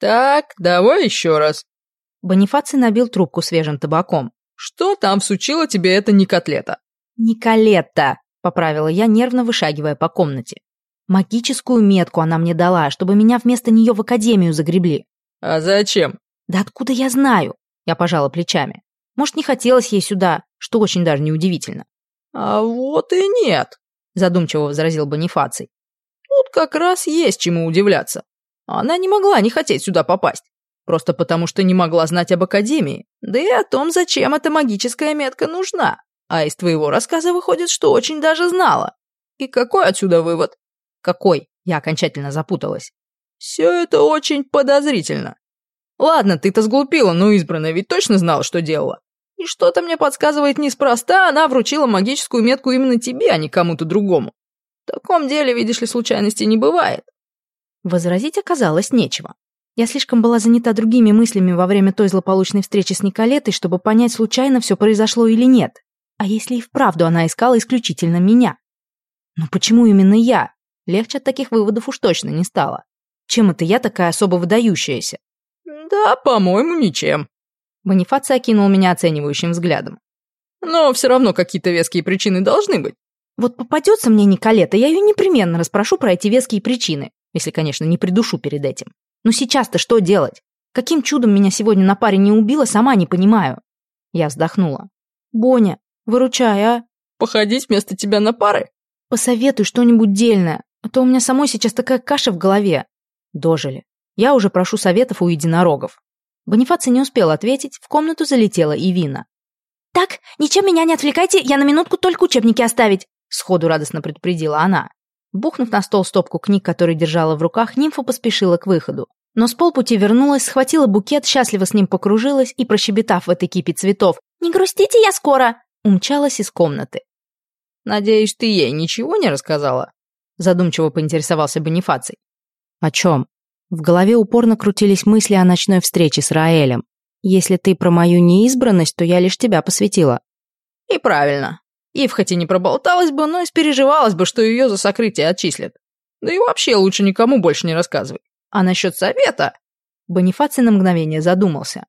Так, давай еще раз. Бонифаций набил трубку свежим табаком. Что там всучила тебе эта Никотлета? «Николетта», — поправила я, нервно вышагивая по комнате. Магическую метку она мне дала, чтобы меня вместо нее в академию загребли. А зачем? Да откуда я знаю? Я пожала плечами. Может, не хотелось ей сюда, что очень даже неудивительно. А вот и нет, задумчиво возразил Бонифаций. Тут как раз есть чему удивляться. Она не могла не хотеть сюда попасть. Просто потому, что не могла знать об Академии, да и о том, зачем эта магическая метка нужна. А из твоего рассказа выходит, что очень даже знала. И какой отсюда вывод? Какой? Я окончательно запуталась. Все это очень подозрительно. Ладно, ты-то сглупила, но избранная ведь точно знала, что делала. И что-то мне подсказывает неспроста, она вручила магическую метку именно тебе, а не кому-то другому. В таком деле, видишь ли, случайностей не бывает. Возразить оказалось нечего. Я слишком была занята другими мыслями во время той злополучной встречи с Николетой, чтобы понять, случайно все произошло или нет. А если и вправду она искала исключительно меня? Но почему именно я? Легче от таких выводов уж точно не стало. Чем это я такая особо выдающаяся? Да, по-моему, ничем. Бонифаций окинул меня оценивающим взглядом. Но все равно какие-то веские причины должны быть. Вот попадется мне Николета, я ее непременно расспрошу про эти веские причины. Если, конечно, не придушу перед этим. Но сейчас-то что делать? Каким чудом меня сегодня на паре не убило, сама не понимаю. Я вздохнула. Боня, выручай, а? Походить вместо тебя на пары? Посоветуй что-нибудь дельное, а то у меня самой сейчас такая каша в голове. Дожили. Я уже прошу советов у единорогов. Бонифаций не успел ответить, в комнату залетела и Вина. «Так, ничем меня не отвлекайте, я на минутку только учебники оставить», сходу радостно предупредила она. Бухнув на стол стопку книг, которые держала в руках, нимфа поспешила к выходу. Но с полпути вернулась, схватила букет, счастливо с ним покружилась и, прощебетав в этой кипе цветов «Не грустите, я скоро!» умчалась из комнаты. «Надеюсь, ты ей ничего не рассказала?» задумчиво поинтересовался Бонифаций. «О чем?» В голове упорно крутились мысли о ночной встрече с Раэлем. «Если ты про мою неизбранность, то я лишь тебя посвятила». «И правильно. Ив хоть и не проболталась бы, но испереживалась бы, что ее за сокрытие отчислят. Да и вообще лучше никому больше не рассказывай. А насчет совета...» Бонифаций на мгновение задумался.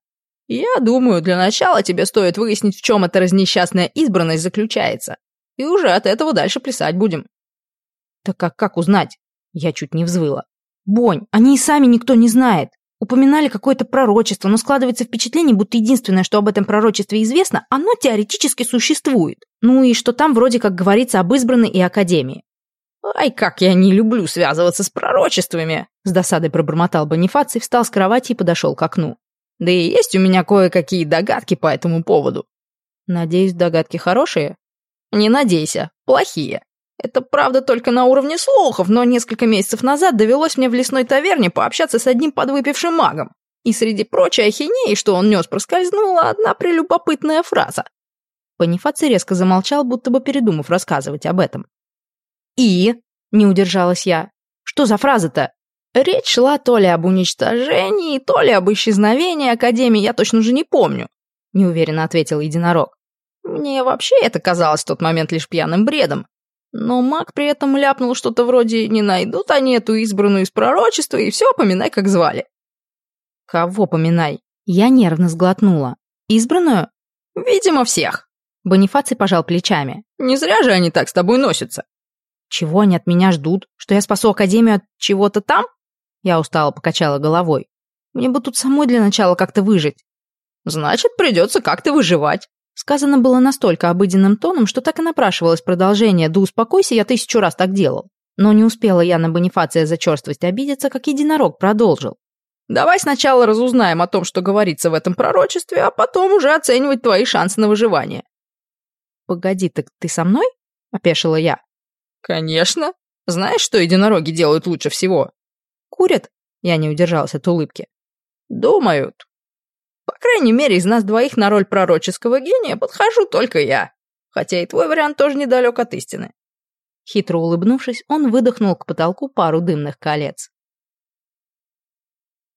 «Я думаю, для начала тебе стоит выяснить, в чем эта разнесчастная избранность заключается. И уже от этого дальше плясать будем». «Так как, как узнать?» Я чуть не взвыла. «Бонь, они и сами никто не знает. Упоминали какое-то пророчество, но складывается впечатление, будто единственное, что об этом пророчестве известно, оно теоретически существует. Ну и что там вроде как говорится об избранной и академии. «Ай, как я не люблю связываться с пророчествами!» С досадой пробормотал Бонифаций, встал с кровати и подошел к окну. «Да и есть у меня кое-какие догадки по этому поводу». «Надеюсь, догадки хорошие?» «Не надейся, плохие. Это правда только на уровне слухов, но несколько месяцев назад довелось мне в лесной таверне пообщаться с одним подвыпившим магом. И среди прочей ахинеи, что он нес, проскользнула одна прелюбопытная фраза. Бонифаций резко замолчал, будто бы передумав рассказывать об этом. «И?» — не удержалась я. «Что за фраза-то?» Речь шла то ли об уничтожении, то ли об исчезновении Академии, я точно уже не помню, — неуверенно ответил единорог. Мне вообще это казалось в тот момент лишь пьяным бредом. Но маг при этом ляпнул что-то вроде «не найдут они эту избранную из пророчества, и все, поминай, как звали». «Кого поминай?» Я нервно сглотнула. «Избранную?» «Видимо, всех». Бонифаций пожал плечами. «Не зря же они так с тобой носятся». «Чего они от меня ждут? Что я спасу Академию от чего-то там?» Я устало покачала головой. «Мне бы тут самой для начала как-то выжить». «Значит, придется как-то выживать. Сказано было настолько обыденным тоном, что так и напрашивалось продолжение «Да успокойся, я тысячу раз так делал». Но не успела я на Бонифация за черствость обидеться, как единорог продолжил. «Давай сначала разузнаем о том, что говорится в этом пророчестве, а потом уже оценивать твои шансы на выживание». «Погоди, так ты со мной?» — опешила я. «Конечно. Знаешь, что единороги делают лучше всего?» «Курят?» — я не удержалась от улыбки. «Думают. По крайней мере, из нас двоих на роль пророческого гения подхожу только я. Хотя и твой вариант тоже недалек от истины. Хитро улыбнувшись, он выдохнул к потолку пару дымных колец.